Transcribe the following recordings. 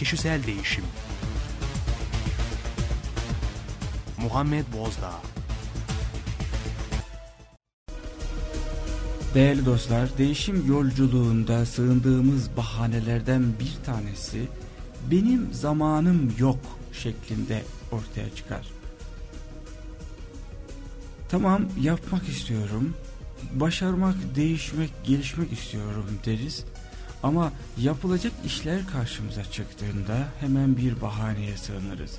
Kişisel Değişim Muhammed Bozdağ Değerli dostlar, değişim yolculuğunda sığındığımız bahanelerden bir tanesi benim zamanım yok şeklinde ortaya çıkar. Tamam yapmak istiyorum, başarmak, değişmek, gelişmek istiyorum deriz. Ama yapılacak işler karşımıza çıktığında hemen bir bahaneye sığınırız.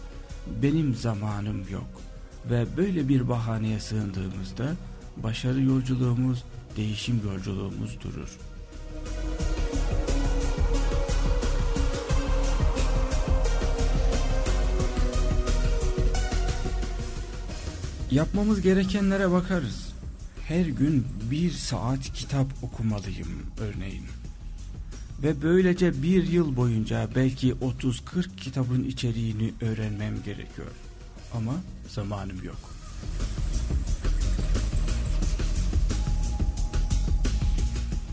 Benim zamanım yok ve böyle bir bahaneye sığındığımızda başarı yolculuğumuz, değişim yolculuğumuz durur. Yapmamız gerekenlere bakarız. Her gün bir saat kitap okumalıyım örneğin. Ve böylece bir yıl boyunca belki 30-40 kitabın içeriğini öğrenmem gerekiyor. Ama zamanım yok.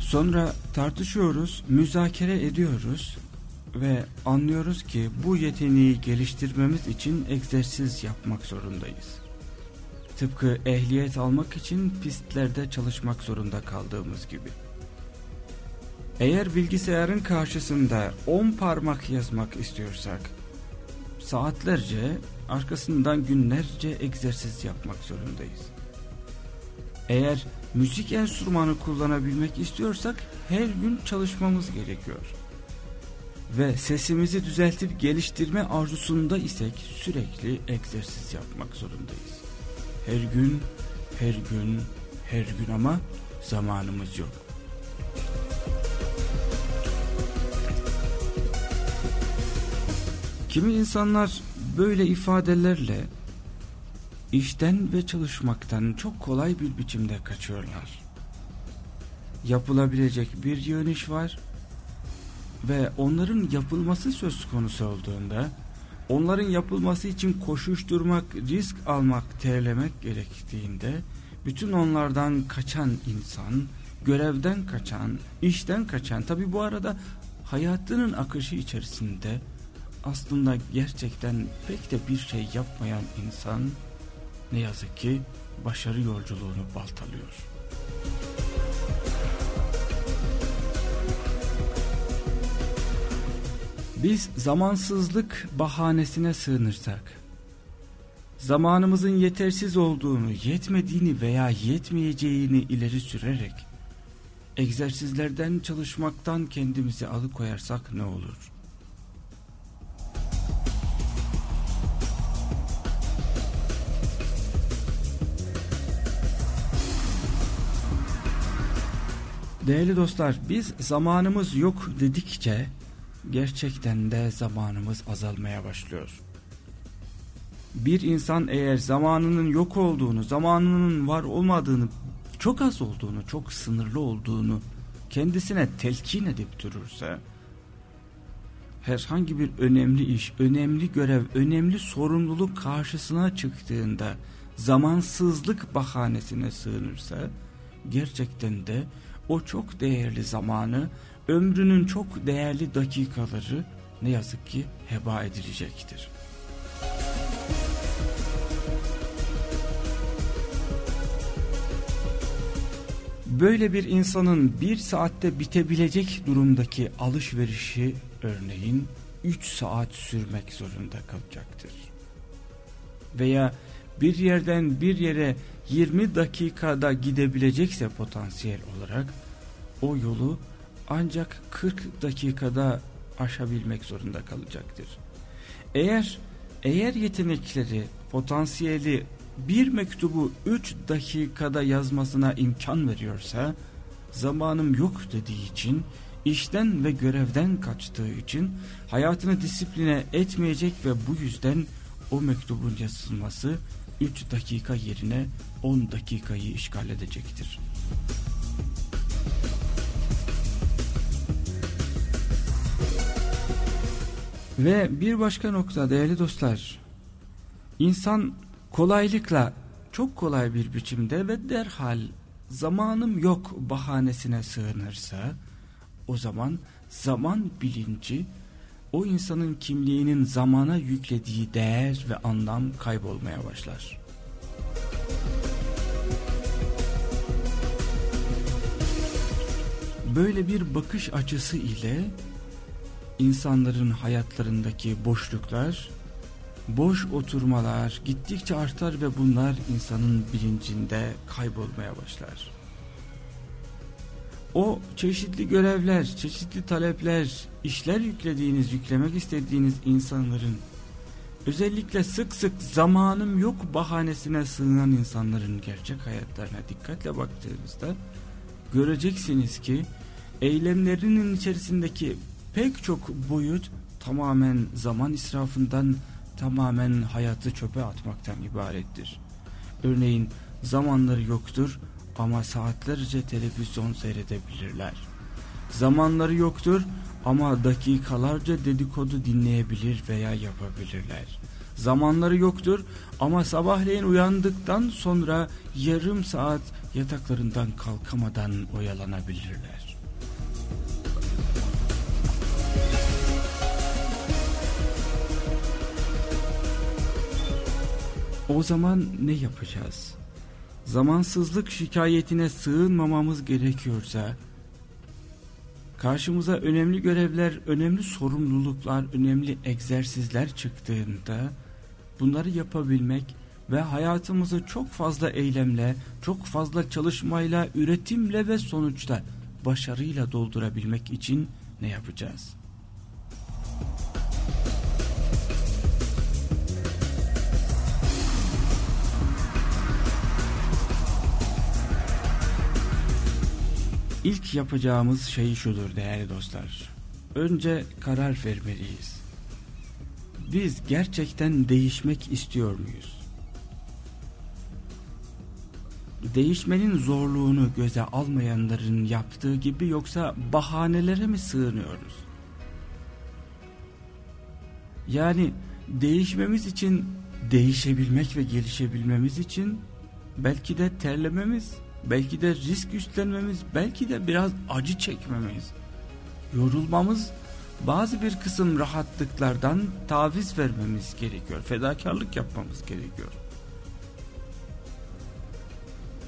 Sonra tartışıyoruz, müzakere ediyoruz ve anlıyoruz ki bu yeteneği geliştirmemiz için egzersiz yapmak zorundayız. Tıpkı ehliyet almak için pistlerde çalışmak zorunda kaldığımız gibi. Eğer bilgisayarın karşısında 10 parmak yazmak istiyorsak, saatlerce, arkasından günlerce egzersiz yapmak zorundayız. Eğer müzik enstrümanı kullanabilmek istiyorsak her gün çalışmamız gerekiyor. Ve sesimizi düzeltip geliştirme arzusunda isek sürekli egzersiz yapmak zorundayız. Her gün, her gün, her gün ama zamanımız yok. Kimi insanlar böyle ifadelerle işten ve çalışmaktan çok kolay bir biçimde kaçıyorlar. Yapılabilecek bir yön iş var ve onların yapılması söz konusu olduğunda onların yapılması için koşuşturmak, risk almak, terlemek gerektiğinde bütün onlardan kaçan insan, görevden kaçan, işten kaçan tabi bu arada hayatının akışı içerisinde aslında gerçekten pek de bir şey yapmayan insan ne yazık ki başarı yolculuğunu baltalıyor. Biz zamansızlık bahanesine sığınırsak, zamanımızın yetersiz olduğunu, yetmediğini veya yetmeyeceğini ileri sürerek, egzersizlerden çalışmaktan kendimizi alıkoyarsak ne olur? Değerli dostlar biz zamanımız yok dedikçe gerçekten de zamanımız azalmaya başlıyor. Bir insan eğer zamanının yok olduğunu, zamanının var olmadığını, çok az olduğunu, çok sınırlı olduğunu kendisine telkin edip durursa, herhangi bir önemli iş, önemli görev, önemli sorumluluk karşısına çıktığında zamansızlık bahanesine sığınırsa, gerçekten de o çok değerli zamanı, ömrünün çok değerli dakikaları ne yazık ki heba edilecektir. Böyle bir insanın bir saatte bitebilecek durumdaki alışverişi örneğin 3 saat sürmek zorunda kalacaktır. Veya bir yerden bir yere 20 dakikada gidebilecekse potansiyel olarak o yolu ancak 40 dakikada aşabilmek zorunda kalacaktır. Eğer eğer yetenekleri, potansiyeli bir mektubu 3 dakikada yazmasına imkan veriyorsa zamanım yok dediği için işten ve görevden kaçtığı için hayatını disipline etmeyecek ve bu yüzden o mektubun yazılması 3 dakika yerine 10 dakikayı işgal edecektir. Ve bir başka nokta değerli dostlar, insan kolaylıkla çok kolay bir biçimde ve derhal zamanım yok bahanesine sığınırsa, o zaman zaman bilinci o insanın kimliğinin zamana yüklediği değer ve anlam kaybolmaya başlar. Böyle bir bakış açısı ile insanların hayatlarındaki boşluklar, boş oturmalar gittikçe artar ve bunlar insanın bilincinde kaybolmaya başlar. O çeşitli görevler, çeşitli talepler, işler yüklediğiniz, yüklemek istediğiniz insanların özellikle sık sık zamanım yok bahanesine sığınan insanların gerçek hayatlarına dikkatle baktığınızda göreceksiniz ki eylemlerinin içerisindeki pek çok boyut tamamen zaman israfından, tamamen hayatı çöpe atmaktan ibarettir. Örneğin zamanları yoktur ama saatlerce televizyon seyredebilirler. Zamanları yoktur ama dakikalarca dedikodu dinleyebilir veya yapabilirler. Zamanları yoktur ama sabahleyin uyandıktan sonra yarım saat yataklarından kalkamadan oyalanabilirler. O zaman ne yapacağız? Zamansızlık şikayetine sığınmamamız gerekiyorsa, karşımıza önemli görevler, önemli sorumluluklar, önemli egzersizler çıktığında bunları yapabilmek ve hayatımızı çok fazla eylemle, çok fazla çalışmayla, üretimle ve sonuçta başarıyla doldurabilmek için ne yapacağız? İlk yapacağımız şey şudur değerli dostlar. Önce karar vermeliyiz. Biz gerçekten değişmek istiyor muyuz? Değişmenin zorluğunu göze almayanların yaptığı gibi yoksa bahanelere mi sığınıyoruz? Yani değişmemiz için, değişebilmek ve gelişebilmemiz için belki de terlememiz, belki de risk üstlenmemiz, belki de biraz acı çekmemiz, yorulmamız, bazı bir kısım rahatlıklardan taviz vermemiz gerekiyor, fedakarlık yapmamız gerekiyor.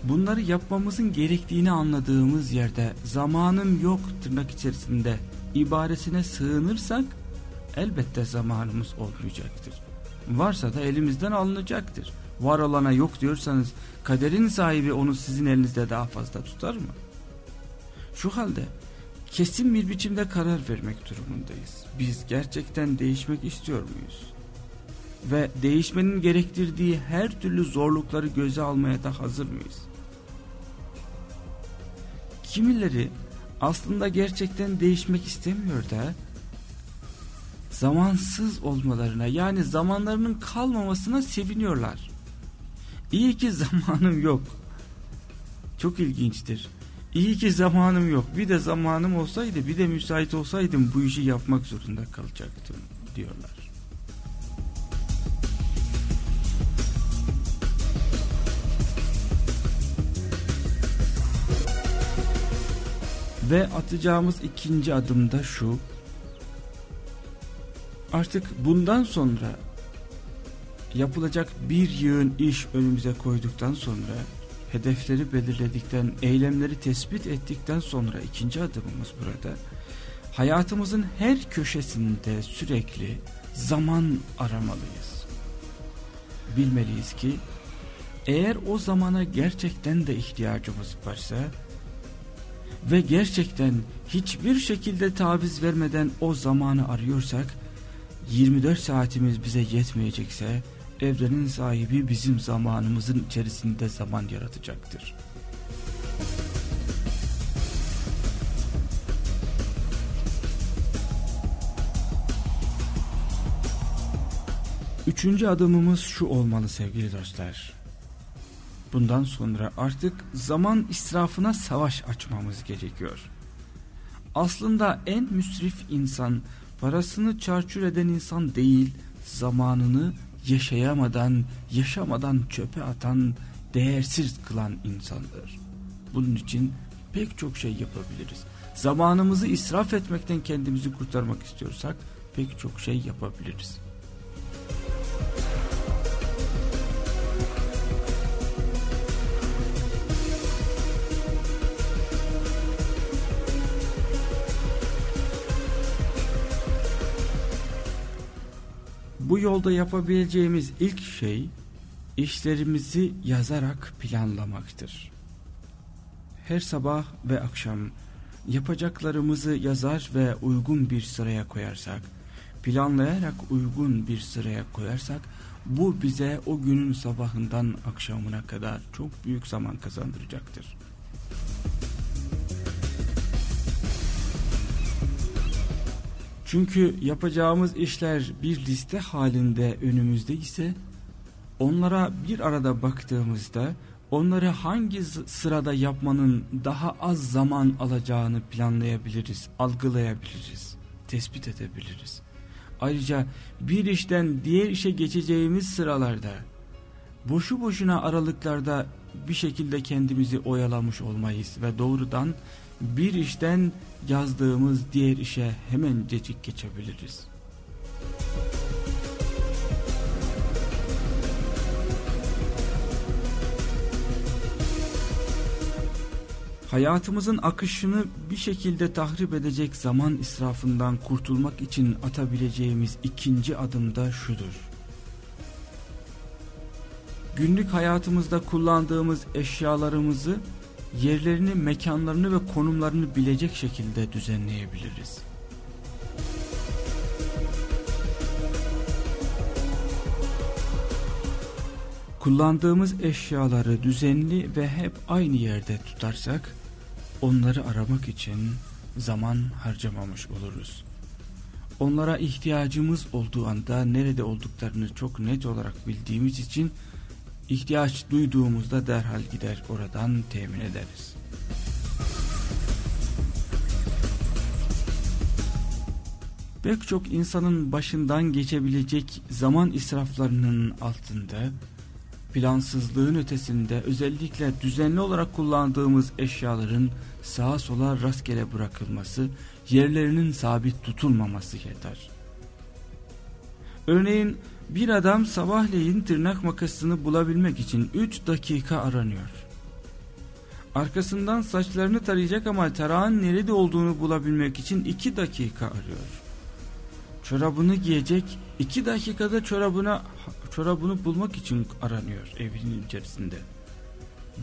Bunları yapmamızın gerektiğini anladığımız yerde zamanım yok tırnak içerisinde ibaresine sığınırsak elbette zamanımız olmayacaktır. Varsa da elimizden alınacaktır var olana yok diyorsanız kaderin sahibi onu sizin elinizde daha fazla tutar mı? Şu halde kesin bir biçimde karar vermek durumundayız. Biz gerçekten değişmek istiyor muyuz? Ve değişmenin gerektirdiği her türlü zorlukları göze almaya da hazır mıyız? Kimileri aslında gerçekten değişmek istemiyor da zamansız olmalarına yani zamanlarının kalmamasına seviniyorlar. İyi ki zamanım yok. Çok ilginçtir. İyi ki zamanım yok. Bir de zamanım olsaydı, bir de müsait olsaydım bu işi yapmak zorunda kalacaktım diyorlar. Ve atacağımız ikinci adım da şu. Artık bundan sonra yapılacak bir yığın iş önümüze koyduktan sonra hedefleri belirledikten, eylemleri tespit ettikten sonra ikinci adımımız burada hayatımızın her köşesinde sürekli zaman aramalıyız. Bilmeliyiz ki eğer o zamana gerçekten de ihtiyacımız varsa ve gerçekten hiçbir şekilde taviz vermeden o zamanı arıyorsak 24 saatimiz bize yetmeyecekse evrenin sahibi bizim zamanımızın içerisinde zaman yaratacaktır. Üçüncü adımımız şu olmalı sevgili dostlar. Bundan sonra artık zaman israfına savaş açmamız gerekiyor. Aslında en müsrif insan, parasını çarçur eden insan değil, zamanını yaşayamadan, yaşamadan çöpe atan, değersiz kılan insandır. Bunun için pek çok şey yapabiliriz. Zamanımızı israf etmekten kendimizi kurtarmak istiyorsak pek çok şey yapabiliriz. Bu yolda yapabileceğimiz ilk şey işlerimizi yazarak planlamaktır. Her sabah ve akşam yapacaklarımızı yazar ve uygun bir sıraya koyarsak, planlayarak uygun bir sıraya koyarsak, bu bize o günün sabahından akşamına kadar çok büyük zaman kazandıracaktır. Çünkü yapacağımız işler bir liste halinde önümüzde ise onlara bir arada baktığımızda onları hangi sırada yapmanın daha az zaman alacağını planlayabiliriz, algılayabiliriz, tespit edebiliriz. Ayrıca bir işten diğer işe geçeceğimiz sıralarda boşu boşuna aralıklarda bir şekilde kendimizi oyalamış olmayız ve doğrudan bir işten yazdığımız diğer işe hemencecik geçebiliriz. Hayatımızın akışını bir şekilde tahrip edecek zaman israfından kurtulmak için atabileceğimiz ikinci adım da şudur. Günlük hayatımızda kullandığımız eşyalarımızı yerlerini, mekanlarını ve konumlarını bilecek şekilde düzenleyebiliriz. Kullandığımız eşyaları düzenli ve hep aynı yerde tutarsak, onları aramak için zaman harcamamış oluruz. Onlara ihtiyacımız olduğu anda nerede olduklarını çok net olarak bildiğimiz için ihtiyaç duyduğumuzda derhal gider oradan temin ederiz. Pek çok insanın başından geçebilecek zaman israflarının altında plansızlığın ötesinde özellikle düzenli olarak kullandığımız eşyaların sağa sola rastgele bırakılması, yerlerinin sabit tutulmaması yeter. Örneğin bir adam sabahleyin tırnak makasını bulabilmek için 3 dakika aranıyor. Arkasından saçlarını tarayacak ama tarağın nerede olduğunu bulabilmek için 2 dakika arıyor. Çorabını giyecek 2 dakikada çorabına çorabını bulmak için aranıyor evinin içerisinde.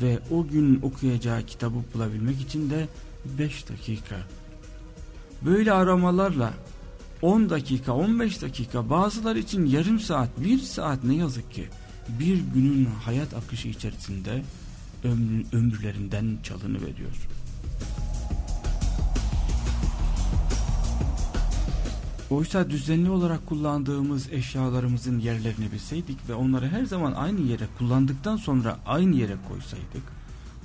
Ve o gün okuyacağı kitabı bulabilmek için de 5 dakika. Böyle aramalarla 10 dakika 15 dakika bazılar için yarım saat 1 saat ne yazık ki bir günün hayat akışı içerisinde ömrü, ömürlerinden çalını veriyor. Oysa düzenli olarak kullandığımız eşyalarımızın yerlerini bilseydik ve onları her zaman aynı yere kullandıktan sonra aynı yere koysaydık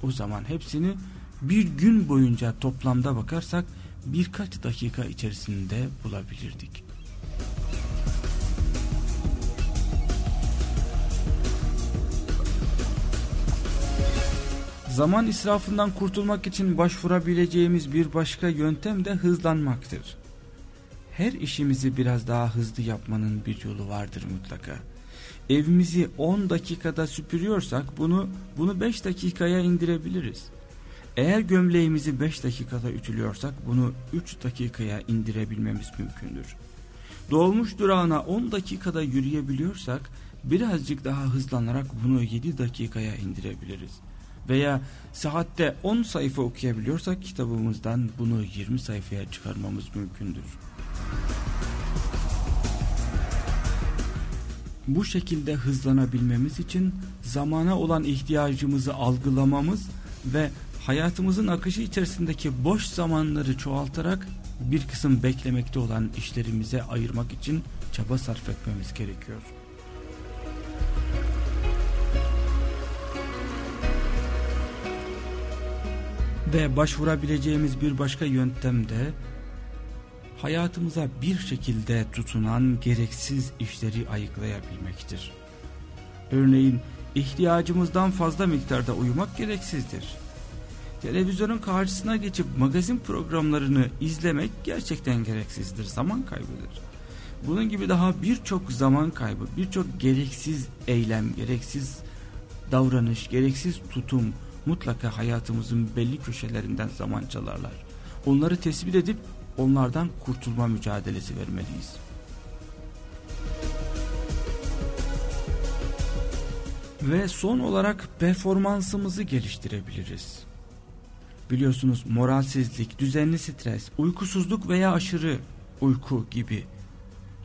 o zaman hepsini bir gün boyunca toplamda bakarsak birkaç dakika içerisinde bulabilirdik. Zaman israfından kurtulmak için başvurabileceğimiz bir başka yöntem de hızlanmaktır. Her işimizi biraz daha hızlı yapmanın bir yolu vardır mutlaka. Evimizi 10 dakikada süpürüyorsak bunu bunu 5 dakikaya indirebiliriz. Eğer gömleğimizi 5 dakikada ütülüyorsak bunu 3 dakikaya indirebilmemiz mümkündür. Dolmuş durağına 10 dakikada yürüyebiliyorsak birazcık daha hızlanarak bunu 7 dakikaya indirebiliriz. Veya saatte 10 sayfa okuyabiliyorsak kitabımızdan bunu 20 sayfaya çıkarmamız mümkündür. Bu şekilde hızlanabilmemiz için zamana olan ihtiyacımızı algılamamız ve hayatımızın akışı içerisindeki boş zamanları çoğaltarak bir kısım beklemekte olan işlerimize ayırmak için çaba sarf etmemiz gerekiyor. Ve başvurabileceğimiz bir başka yöntem de hayatımıza bir şekilde tutunan gereksiz işleri ayıklayabilmektir. Örneğin ihtiyacımızdan fazla miktarda uyumak gereksizdir televizyonun karşısına geçip magazin programlarını izlemek gerçekten gereksizdir, zaman kaybıdır. Bunun gibi daha birçok zaman kaybı, birçok gereksiz eylem, gereksiz davranış, gereksiz tutum mutlaka hayatımızın belli köşelerinden zaman çalarlar. Onları tespit edip onlardan kurtulma mücadelesi vermeliyiz. Ve son olarak performansımızı geliştirebiliriz. Biliyorsunuz moralsizlik, düzenli stres, uykusuzluk veya aşırı uyku gibi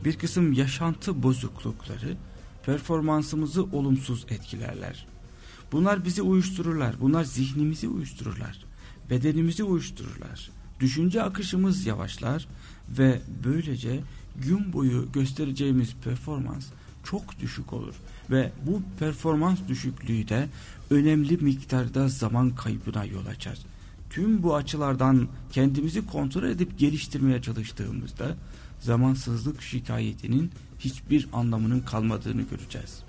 bir kısım yaşantı bozuklukları performansımızı olumsuz etkilerler. Bunlar bizi uyuştururlar, bunlar zihnimizi uyuştururlar, bedenimizi uyuştururlar. Düşünce akışımız yavaşlar ve böylece gün boyu göstereceğimiz performans çok düşük olur ve bu performans düşüklüğü de önemli miktarda zaman kaybına yol açar. Tüm bu açılardan kendimizi kontrol edip geliştirmeye çalıştığımızda zamansızlık şikayetinin hiçbir anlamının kalmadığını göreceğiz.